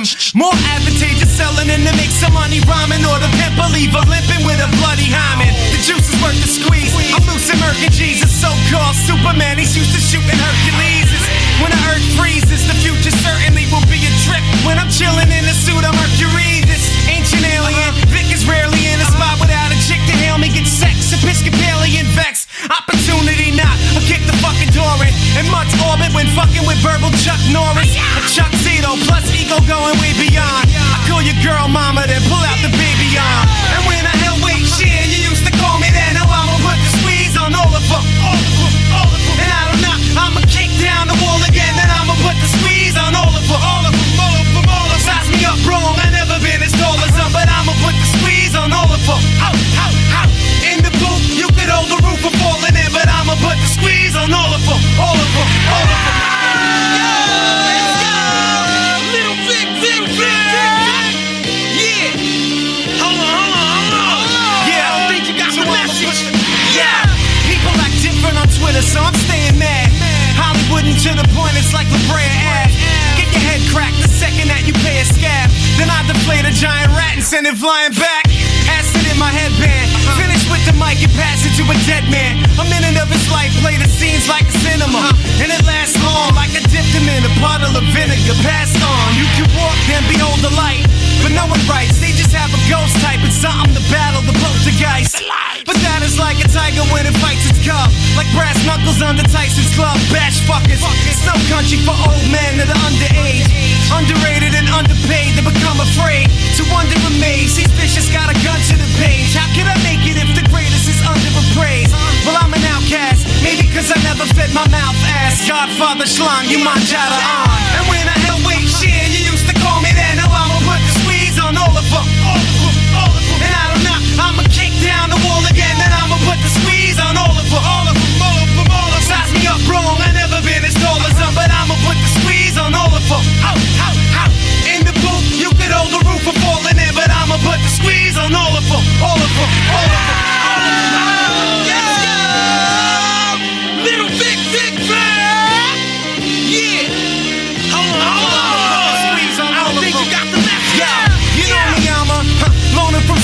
him. More advantageous selling than to make some money rhyming or the pimp believer limping with a bloody hymen. The juice is worth the squeeze. I'm loose and Jesus, so-called Superman. He's used to shooting Hercules. When the earth freezes, the future certainly will be a trip. When I'm chilling in a suit of Mercury, this ancient alien. Vic is rarely in a spot without a chick to help me. Get sex, Episcopalian vex. Opportunity not. I kick the fucking door in. In much orbit when fucking with verbal Chuck Norris. Chuck Plus going way beyond. Send it flying back. Acid in my headband. Finish with the mic and pass it to a dead man. A minute of his life, play the scenes like a cinema. And it lasts long, like I dipped him in a puddle of vinegar. Passed on. You can walk, then behold the light. But no one writes, they just have a ghost type. It's something to battle the poltergeist. But that is like a tiger when it fights its cub. Like brass knuckles under Tyson's glove. Bash fuckers. It's no country for old men that are underage. Underrated and underpaid, they become afraid. My mouth ass. Godfather Schlong, you my jada on. And when I hell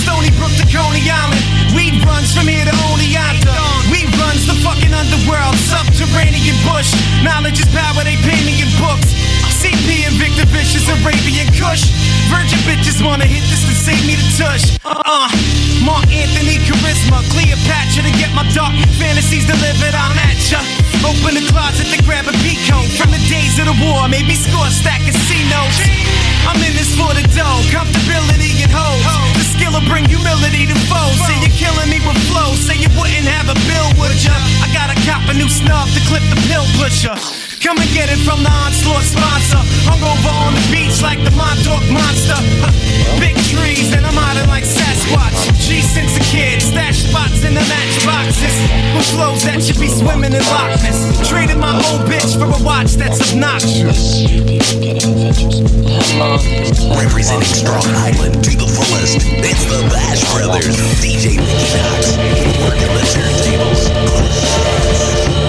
Stony Brook to Coney Island. Weed runs from here to Oneonta. Weed runs the fucking underworld, subterranean bush. Knowledge is power, they pay me in books. CP and Victor Vicious, Arabian Kush. Virgin bitches wanna hit this to save me the tush. Uh, uh Mark Anthony Charisma, Cleopatra to get my dark fantasies delivered. I'm at ya. Open the closet to grab a peacoat from the days of the war. Maybe score stack of C notes. I'm in this for the dough, comfortability. Will bring humility to foes. Say you're killing me with flow. Say you wouldn't have a bill, would ya? I gotta cop a new snub to clip the pill pusher. Come and get it from the onslaught sponsor. Hungover on the beach like the Montauk monster. In my old bitch for a watch that's obnoxious. Representing Strong Island to the fullest. It's the Bash Brothers. DJ Mickey Knox.